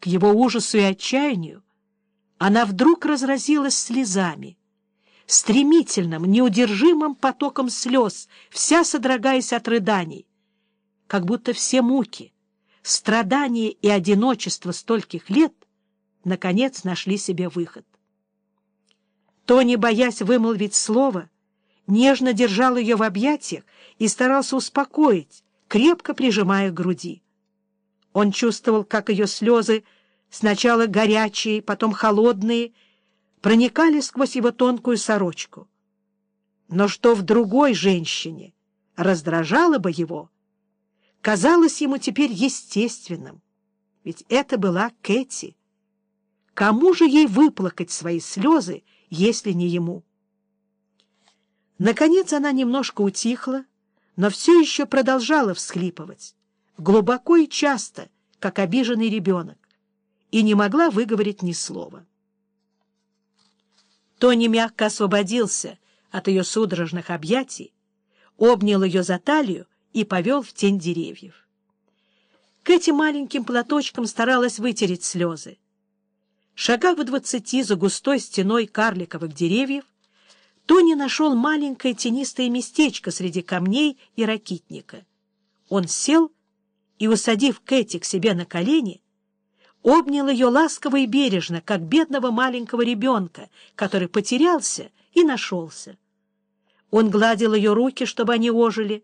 К его ужасу и отчаянию она вдруг разразилась слезами, стремительным, неудержимым потоком слез, вся содрогаясь от рыданий, как будто все муки, страдания и одиночество стольких лет наконец нашли себе выход. Тони, боясь вымолвить слово, нежно держал ее в объятиях и старался успокоить, крепко прижимая к груди. Он чувствовал, как ее слезы, сначала горячие, потом холодные, проникали сквозь его тонкую сорочку. Но что в другой женщине раздражало бы его, казалось ему теперь естественным, ведь это была Кэти. Кому же ей выплакать свои слезы, если не ему? Наконец она немножко утихла, но все еще продолжала всхлипывать, глубоко и часто, как обиженный ребенок, и не могла выговорить ни слова. Тони мягко освободился от ее судорожных объятий, обнял ее за талию и повел в тень деревьев. Кэти маленьким платочком старалась вытереть слезы. Шагах в двадцати за густой стеной карликовых деревьев Тони нашел маленькое тенистое местечко среди камней и ракитника. Он сел и, усадив Кэти к себе на колени, обнял ее ласково и бережно, как бедного маленького ребенка, который потерялся и нашелся. Он гладил ее руки, чтобы они ожили,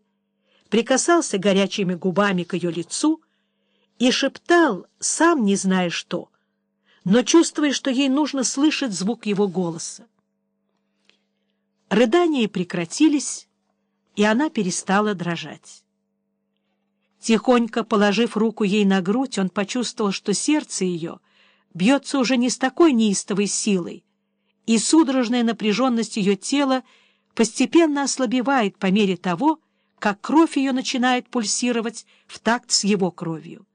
прикасался горячими губами к ее лицу и шептал, сам не зная что, но чувствуя, что ей нужно слышать звук его голоса. Рыдания прекратились, и она перестала дрожать. Тихонько положив руку ей на грудь, он почувствовал, что сердце ее бьется уже не с такой неистовой силой, и судорожная напряженность ее тела постепенно ослабевает по мере того, как кровь ее начинает пульсировать в такт с его кровью.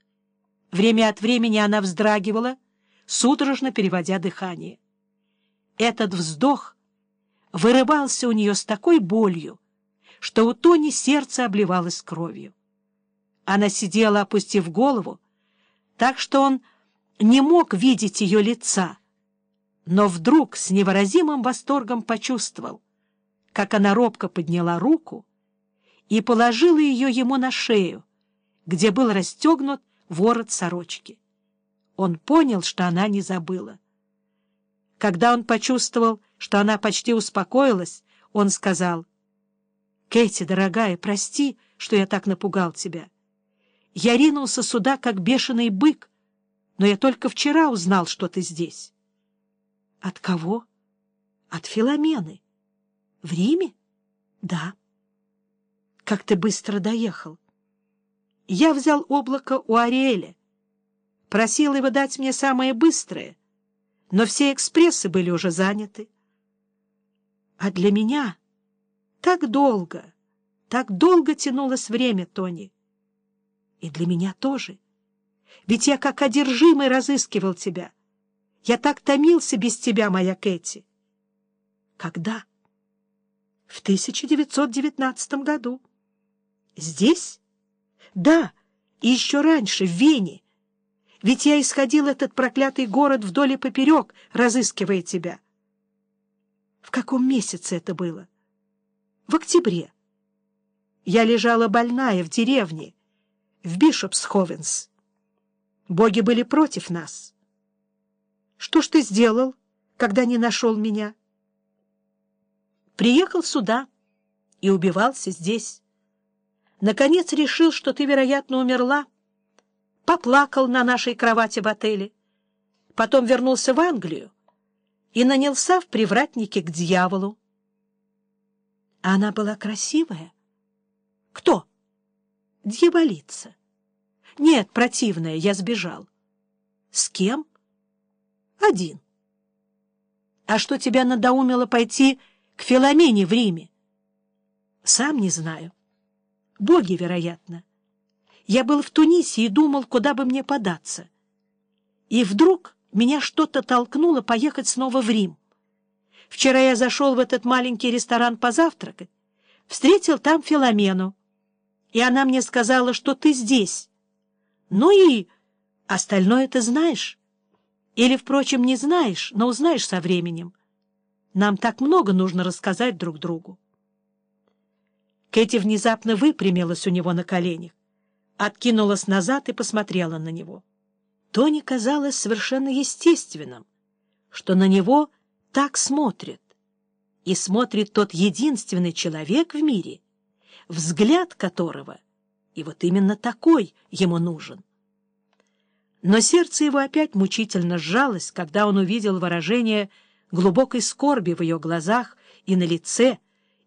Время от времени она вздрагивала, судорожно переводя дыхание. Этот вздох вырывался у нее с такой болью, что у Тони сердце обливалось кровью. Она сидела, опустив голову, так что он не мог видеть ее лица, но вдруг с невыразимым восторгом почувствовал, как она робко подняла руку и положила ее ему на шею, где был расстегнут ворот сорочки. Он понял, что она не забыла. Когда он почувствовал, что она почти успокоилась, он сказал, «Кэти, дорогая, прости, что я так напугал тебя. Я ринулся сюда, как бешеный бык, но я только вчера узнал, что ты здесь». «От кого?» «От Филомены». «В Риме?» «Да». «Как ты быстро доехал?» «Я взял облако у Ариэля. Просил его дать мне самое быстрое, но все экспрессы были уже заняты. А для меня так долго, так долго тянулось время, Тони. И для меня тоже. Ведь я как одержимый разыскивал тебя. Я так томился без тебя, моя Кэти. Когда? В 1919 году. Здесь? Да, и еще раньше, в Вене. Ведь я исходил этот проклятый город вдоль и поперек, разыскивая тебя. В каком месяце это было? В октябре. Я лежала больная в деревне, в Бишопсховенс. Боги были против нас. Что ж ты сделал, когда не нашел меня? Приехал сюда и убивался здесь. Наконец решил, что ты, вероятно, умерла. Поплакал на нашей кровати в отеле. Потом вернулся в Англию и нанялся в привратнике к дьяволу. Она была красивая? Кто? Дьяволица. Нет, противная, я сбежал. С кем? Один. А что тебя надоумило пойти к Филомене в Риме? Сам не знаю. Боги, вероятно. Я был в Тунисе и думал, куда бы мне податься. И вдруг меня что-то толкнуло поехать снова в Рим. Вчера я зашел в этот маленький ресторан позавтракать, встретил там Филомену, и она мне сказала, что ты здесь. Ну и Остальное ты знаешь? Или, впрочем, не знаешь, но узнаешь со временем. Нам так много нужно рассказать друг другу. Кэти внезапно выпрямилась у него на коленях, откинулась назад и посмотрела на него. Тони казалось совершенно естественным, что на него так смотрят. И смотрит тот единственный человек в мире, взгляд которого, и вот именно такой ему нужен. Но сердце его опять мучительно сжалось, когда он увидел выражение глубокой скорби в ее глазах и на лице,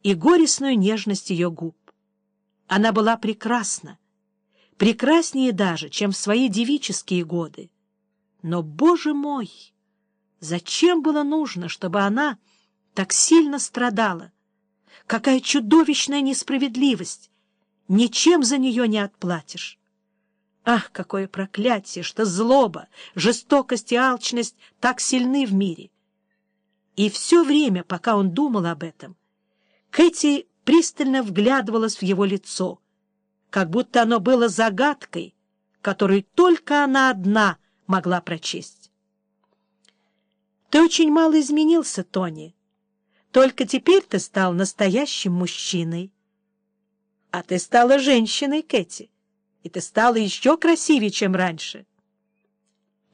и горестную нежность ее губ. Она была прекрасна, прекраснее даже, чем в свои девические годы. Но, боже мой, зачем было нужно, чтобы она так сильно страдала? Какая чудовищная несправедливость! Ничем за нее не отплатишь. Ах, какое проклятие, что злоба, жестокость и алчность так сильны в мире! И все время, пока он думал об этом, Кэти пристально вглядывалась в его лицо, как будто оно было загадкой, которую только она одна могла прочесть. «Ты очень мало изменился, Тони. Только теперь ты стал настоящим мужчиной. А ты стала женщиной, Кэти и ты стала еще красивее, чем раньше.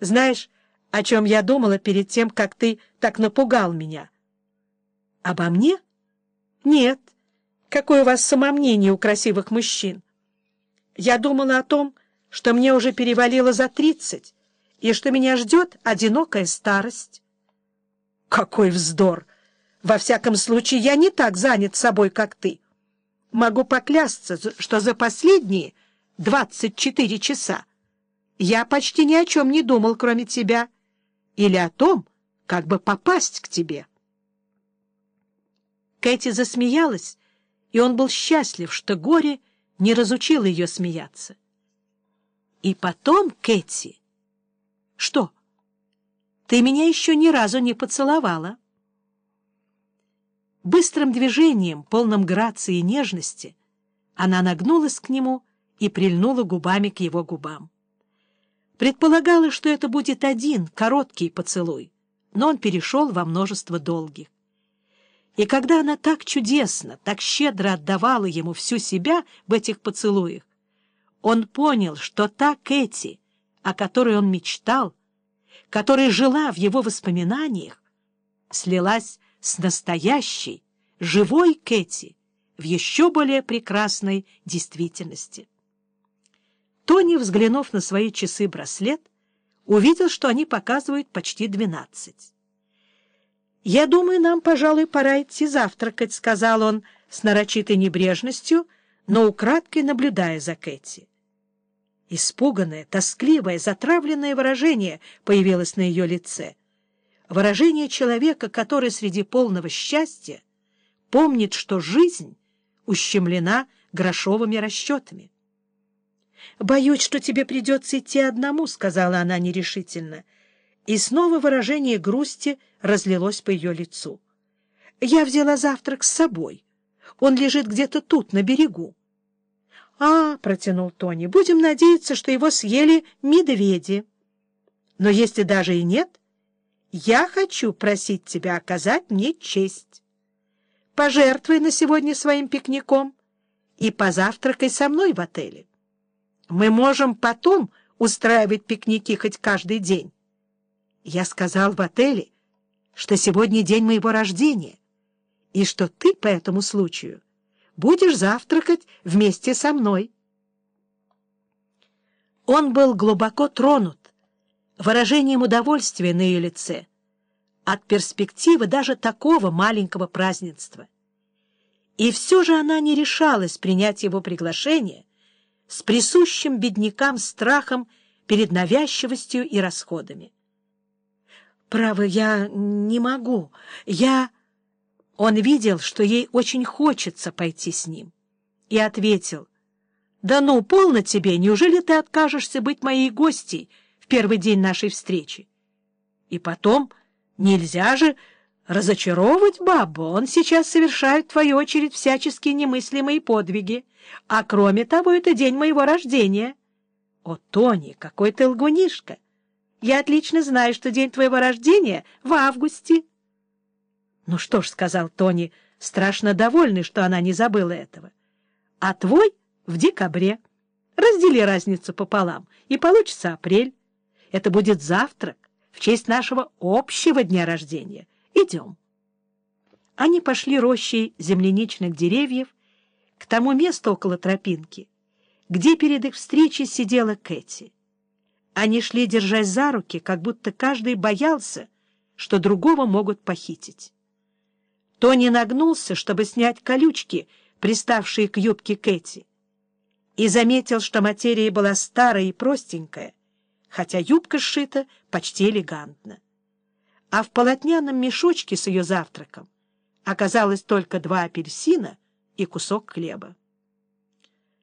Знаешь, о чем я думала перед тем, как ты так напугал меня? Обо мне? Нет. Какое у вас самомнение у красивых мужчин? Я думала о том, что мне уже перевалило за тридцать, и что меня ждет одинокая старость. Какой вздор! Во всяком случае, я не так занят собой, как ты. Могу поклясться, что за последние 24 часа. Я почти ни о чем не думал, кроме тебя, или о том, как бы попасть к тебе. Кэти засмеялась, и он был счастлив, что горе не разучило ее смеяться. И потом, Кэти... Что? Ты меня еще ни разу не поцеловала. Быстрым движением, полным грации и нежности, она нагнулась к нему и прильнула губами к его губам. Предполагалось, что это будет один, короткий поцелуй, но он перешел во множество долгих. И когда она так чудесно, так щедро отдавала ему всю себя в этих поцелуях, он понял, что та Кэти, о которой он мечтал, которая жила в его воспоминаниях, слилась с настоящей, живой Кэти в еще более прекрасной действительности. Тони, взглянув на свои часы-браслет, увидел, что они показывают почти двенадцать. «Я думаю, нам, пожалуй, пора идти завтракать», — сказал он с нарочитой небрежностью, но украдкой наблюдая за Кэти. Испуганное, тоскливое, затравленное выражение появилось на ее лице. Выражение человека, который среди полного счастья помнит, что жизнь ущемлена грошовыми расчетами. «Боюсь, что тебе придется идти одному», — сказала она нерешительно. И снова выражение грусти разлилось по ее лицу. «Я взяла завтрак с собой. Он лежит где-то тут, на берегу». «А, — протянул Тони, — будем надеяться, что его съели медведи. Но если даже и нет, я хочу просить тебя оказать мне честь. Пожертвуй на сегодня своим пикником и позавтракай со мной в отеле. Мы можем потом устраивать пикники хоть каждый день. Я сказал в отеле, что сегодня день моего рождения, и что ты по этому случаю будешь завтракать вместе со мной. Он был глубоко тронут выражением удовольствия на ее лице от перспективы даже такого маленького празднества. И все же она не решалась принять его приглашение, с присущим беднякам страхом перед навязчивостью и расходами. «Право, я не могу. Я...» Он видел, что ей очень хочется пойти с ним, и ответил, «Да ну, полно тебе, неужели ты откажешься быть моей гостьей первый день нашей встречи? И потом, нельзя же разочаровывать бабу, он сейчас совершает, в твою очередь, всяческие немыслимые подвиги, а кроме того, это день моего рождения. О, Тони, какой ты лгунишка! Я отлично знаю, что день твоего рождения в августе. — Ну что ж, — сказал Тони, страшно довольный, что она не забыла этого. — А твой в декабре. Раздели разницу пополам, и получится апрель. Это будет завтрак в честь нашего общего дня рождения. Идем. Они пошли рощей земляничных деревьев к тому месту около тропинки, где перед их встречей сидела Кэти. Они шли, держась за руки, как будто каждый боялся, что другого могут похитить. Тони нагнулся, чтобы снять колючки, приставшие к юбке Кэти, и заметил, что материя была старая и простенькая, хотя юбка сшита почти элегантно. А в полотняном мешочке с ее завтраком оказалось только два апельсина и кусок хлеба.